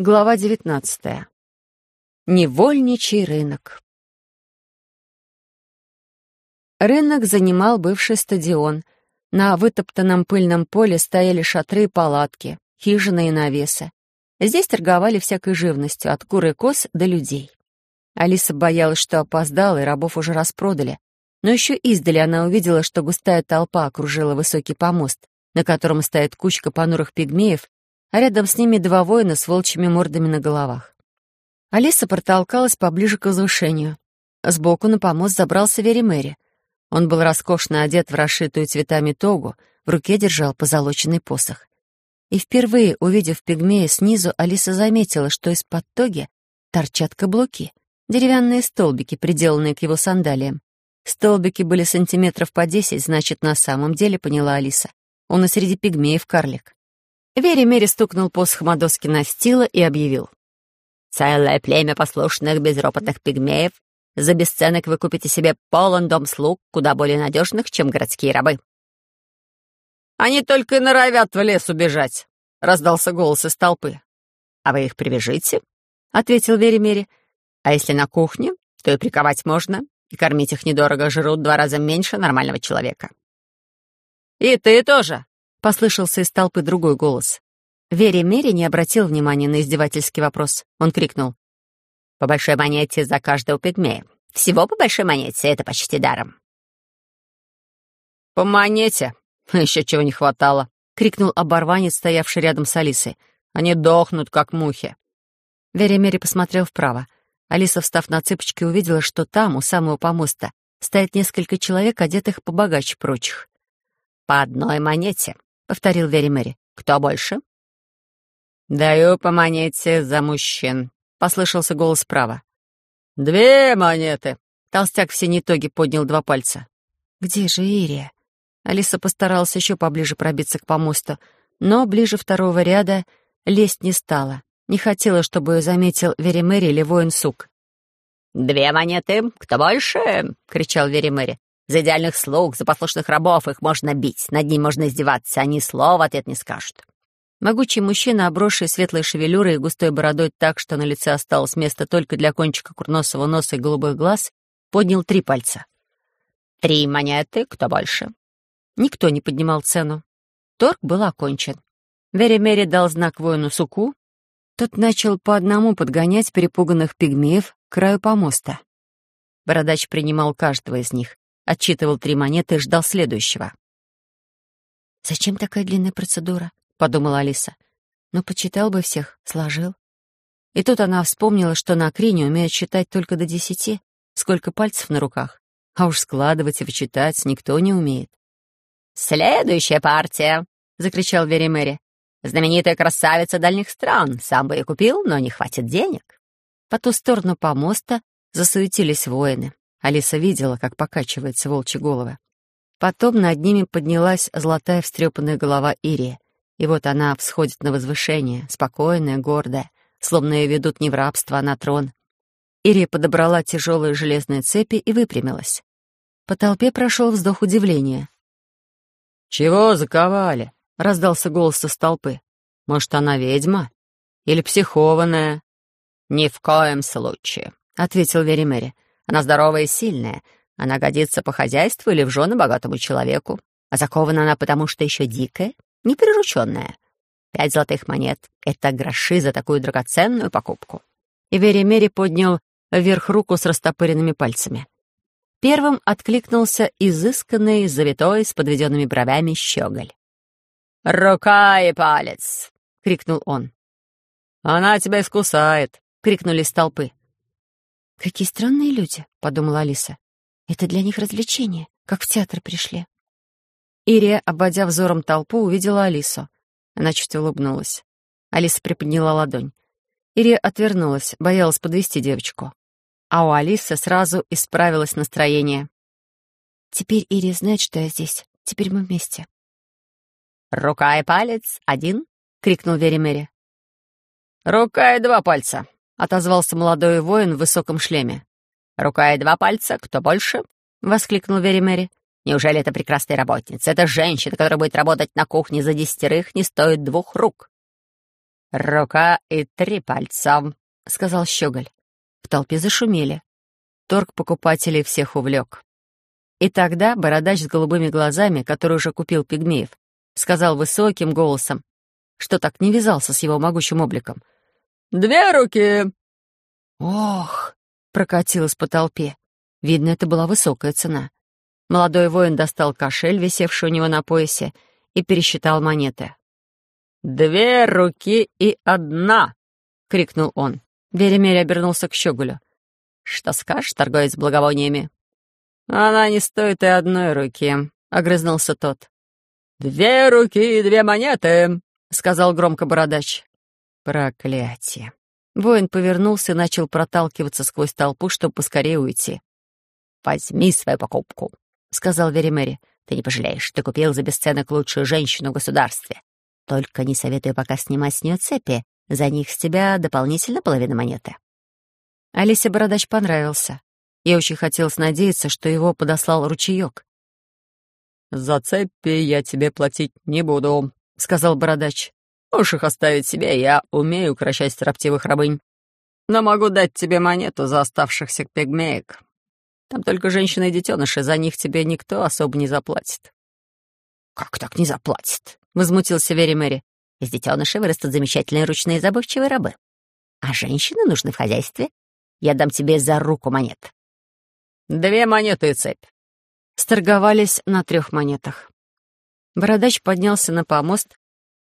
Глава девятнадцатая. Невольничий рынок. Рынок занимал бывший стадион. На вытоптанном пыльном поле стояли шатры и палатки, хижины и навесы. Здесь торговали всякой живностью, от кур и коз до людей. Алиса боялась, что опоздала, и рабов уже распродали. Но еще издали она увидела, что густая толпа окружила высокий помост, на котором стоит кучка понурых пигмеев а рядом с ними два воина с волчьими мордами на головах. Алиса протолкалась поближе к возвышению. Сбоку на помост забрался Вери Мэри. Он был роскошно одет в расшитую цветами тогу, в руке держал позолоченный посох. И впервые, увидев пигмея снизу, Алиса заметила, что из-под тоги торчат каблуки, деревянные столбики, приделанные к его сандалиям. Столбики были сантиметров по десять, значит, на самом деле, поняла Алиса. Он и среди пигмеев карлик. Вере Мери стукнул посохом о доски настила и объявил. «Целое племя послушных безропотных пигмеев. За бесценок вы купите себе полон дом слуг, куда более надежных, чем городские рабы». «Они только и норовят в лес убежать», — раздался голос из толпы. «А вы их привяжите», — ответил Вере Мери. «А если на кухне, то и приковать можно, и кормить их недорого жрут два раза меньше нормального человека». «И ты тоже», — послышался из толпы другой голос. Вере Мери не обратил внимания на издевательский вопрос. Он крикнул. «По большой монете за каждого пигмея. Всего по большой монете, это почти даром». «По монете? Еще чего не хватало!» — крикнул оборванец, стоявший рядом с Алисой. «Они дохнут, как мухи!» Вере Мери посмотрел вправо. Алиса, встав на цыпочки, увидела, что там, у самого помоста, стоит несколько человек, одетых побогаче прочих. «По одной монете», повторил Вери Мэри. «Кто больше?» «Даю по монете за мужчин», — послышался голос справа. «Две монеты!» Толстяк в синей тоге поднял два пальца. «Где же Ирия?» Алиса постаралась еще поближе пробиться к помосту, но ближе второго ряда лезть не стала. Не хотела, чтобы ее заметил Вери Мэри или воин Сук. «Две монеты! Кто больше?» — кричал Вери Мэри. За идеальных слуг, за послушных рабов их можно бить, над ним можно издеваться, они слова ответ не скажут. Могучий мужчина, обросший светлой шевелюрой и густой бородой так, что на лице осталось место только для кончика курносого носа и голубых глаз, поднял три пальца. «Три монеты, кто больше?» Никто не поднимал цену. Торг был окончен. Вери Мери дал знак воину Суку. Тот начал по одному подгонять перепуганных пигмеев к краю помоста. Бородач принимал каждого из них, отчитывал три монеты и ждал следующего. «Зачем такая длинная процедура?» — подумала Алиса. «Ну, почитал бы всех, сложил». И тут она вспомнила, что на Акрине умеют считать только до десяти, сколько пальцев на руках, а уж складывать и вычитать никто не умеет. «Следующая партия!» — закричал Вери Мэри. «Знаменитая красавица дальних стран. Сам бы и купил, но не хватит денег». По ту сторону помоста засуетились воины. Алиса видела, как покачивается волчья голова. Потом над ними поднялась золотая встрепанная голова Ирии. И вот она всходит на возвышение, спокойная, гордая, словно ее ведут не в рабство, а на трон. Ирия подобрала тяжелые железные цепи и выпрямилась. По толпе прошел вздох удивления. «Чего заковали?» — раздался голос из толпы. «Может, она ведьма? Или психованная?» «Ни в коем случае», — ответил Веримери. Она здоровая и сильная. Она годится по хозяйству или в жены богатому человеку. А закована она потому, что еще дикая, неприрученная. Пять золотых монет — это гроши за такую драгоценную покупку. И Вери Мери поднял вверх руку с растопыренными пальцами. Первым откликнулся изысканный, завитой, с подведенными бровями щеголь. «Рука и палец!» — крикнул он. «Она тебя искусает!» — крикнули с толпы. «Какие странные люди», — подумала Алиса. «Это для них развлечение, как в театр пришли». Ирия, обводя взором толпу, увидела Алису. Она чуть улыбнулась. Алиса приподняла ладонь. Ирия отвернулась, боялась подвести девочку. А у Алисы сразу исправилось настроение. «Теперь Ирия знает, что я здесь. Теперь мы вместе». «Рука и палец один?» — крикнул Вере Мэри. «Рука и два пальца», отозвался молодой воин в высоком шлеме. «Рука и два пальца, кто больше?» — воскликнул Вери Мэри. «Неужели это прекрасная работница? Это женщина, которая будет работать на кухне за десятерых, не стоит двух рук». рука и три пальца», — сказал Щеголь. В толпе зашумели. Торг покупателей всех увлек. И тогда бородач с голубыми глазами, который уже купил пигмеев, сказал высоким голосом, что так не вязался с его могучим обликом. «Две руки!» «Ох!» — прокатилось по толпе. Видно, это была высокая цена. Молодой воин достал кошель, висевший у него на поясе, и пересчитал монеты. «Две руки и одна!» — крикнул он. Веремель обернулся к Щеголю. «Что скажешь, торговец благовониями?» «Она не стоит и одной руки», — огрызнулся тот. «Две руки и две монеты», — сказал громко бородач. «Проклятие!» Воин повернулся и начал проталкиваться сквозь толпу, чтобы поскорее уйти. «Возьми свою покупку», — сказал Веремери. «Ты не пожалеешь, ты купил за бесценок лучшую женщину в государстве. Только не советую пока снимать с нее цепи, за них с тебя дополнительно половина монеты». Алисе Бородач понравился. Я очень хотелось надеяться, что его подослал ручеек. «За цепи я тебе платить не буду», — сказал Бородач. «Можешь их оставить себе, я умею укращать строптивых рабынь. Но могу дать тебе монету за оставшихся пигмеек. Там только женщины и детеныши, за них тебе никто особо не заплатит». «Как так не заплатит?» — возмутился Вери Мэри. «Из детенышей вырастут замечательные ручные забывчивые рабы. А женщины нужны в хозяйстве. Я дам тебе за руку монет». «Две монеты и цепь». Сторговались на трех монетах. Бородач поднялся на помост,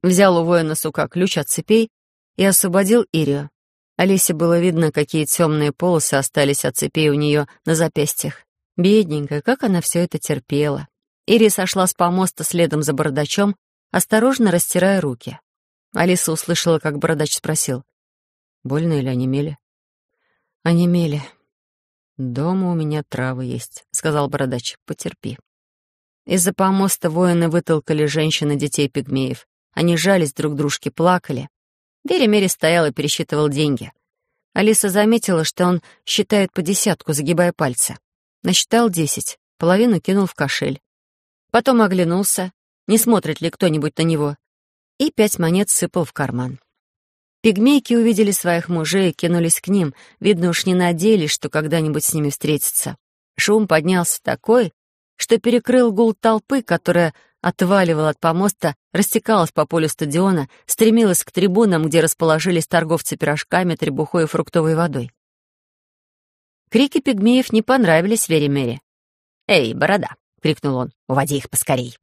взял у воина сука ключ от цепей и освободил Ирию. Алисе было видно, какие темные полосы остались от цепей у нее на запястьях. Бедненькая, как она все это терпела. Ири сошла с помоста следом за бородачом, осторожно растирая руки. Алиса услышала, как бородач спросил, «Больно или онемели?» «Онемели. Дома у меня травы есть», — сказал бородач, «потерпи». Из-за помоста воины вытолкали женщин и детей пигмеев. Они жались друг дружке, плакали. Вере стоял и пересчитывал деньги. Алиса заметила, что он считает по десятку, загибая пальцы. Насчитал десять, половину кинул в кошель. Потом оглянулся, не смотрит ли кто-нибудь на него, и пять монет сыпал в карман. Пигмейки увидели своих мужей и кинулись к ним, видно уж не надеялись, что когда-нибудь с ними встретятся. Шум поднялся такой, что перекрыл гул толпы, которая отваливала от помоста, растекалась по полю стадиона, стремилась к трибунам, где расположились торговцы пирожками, требухой и фруктовой водой. Крики пигмеев не понравились Вере Мэри. «Эй, борода!» — крикнул он. «Уводи их поскорей!»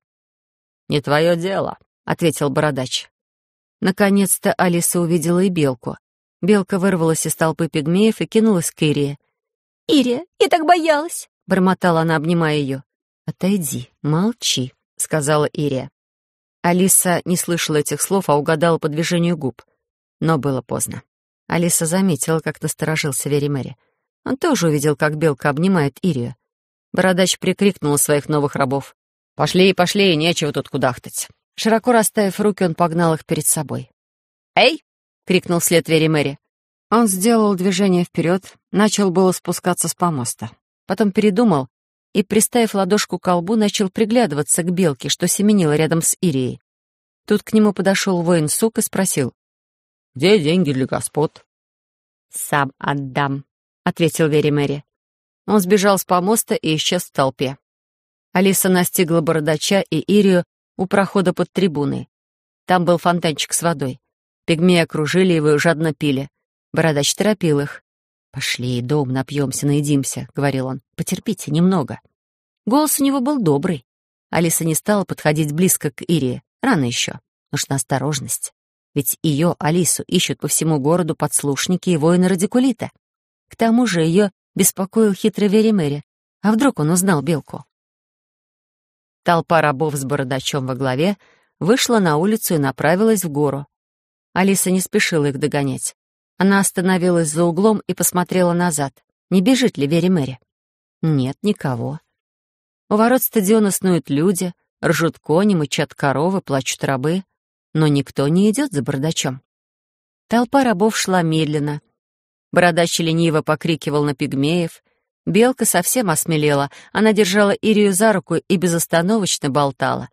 «Не твое дело», — ответил бородач. Наконец-то Алиса увидела и белку. Белка вырвалась из толпы пигмеев и кинулась к Ирии. «Ирия, я так боялась!» — бормотала она, обнимая ее. «Отойди, молчи», — сказала Ирия. Алиса не слышала этих слов, а угадала по движению губ. Но было поздно. Алиса заметила, как насторожился Вери Мэри. Он тоже увидел, как белка обнимает Ирию. Бородач прикрикнул своих новых рабов. «Пошли, пошли, нечего тут кудахтать». Широко расставив руки, он погнал их перед собой. «Эй!» — крикнул вслед Вери Мэри. Он сделал движение вперед, начал было спускаться с помоста. Потом передумал и, приставив ладошку к колбу, начал приглядываться к белке, что семенила рядом с Ирией. Тут к нему подошел воин Сук и спросил. «Где деньги для господ?» «Сам отдам», — ответил Вери Мэри. Он сбежал с помоста и исчез в толпе. Алиса настигла бородача и Ирию у прохода под трибуной. Там был фонтанчик с водой. Пигмеи окружили его и жадно пили. Бородач торопил их. «Пошли, дом, напьемся, наедимся», — говорил он. «Потерпите немного». Голос у него был добрый. Алиса не стала подходить близко к Ирии. Рано еще. Нужна осторожность. Ведь ее, Алису, ищут по всему городу подслушники и воины радикулита. К тому же ее беспокоил хитрый Веримери. А вдруг он узнал Белку? Толпа рабов с бородачом во главе вышла на улицу и направилась в гору. Алиса не спешила их догонять. Она остановилась за углом и посмотрела назад. Не бежит ли Вери Мэри? Нет, никого. У ворот стадиона снуют люди, ржут кони, мычат коровы, плачут рабы. Но никто не идет за бардачом. Толпа рабов шла медленно. Бородач лениво покрикивал на пигмеев. Белка совсем осмелела. Она держала Ирию за руку и безостановочно болтала.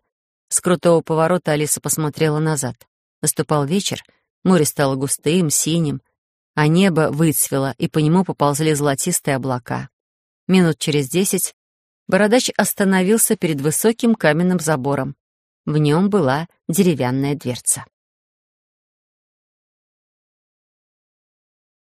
С крутого поворота Алиса посмотрела назад. Наступал вечер, Море стало густым, синим, а небо выцвело, и по нему поползли золотистые облака. Минут через десять бородач остановился перед высоким каменным забором. В нем была деревянная дверца.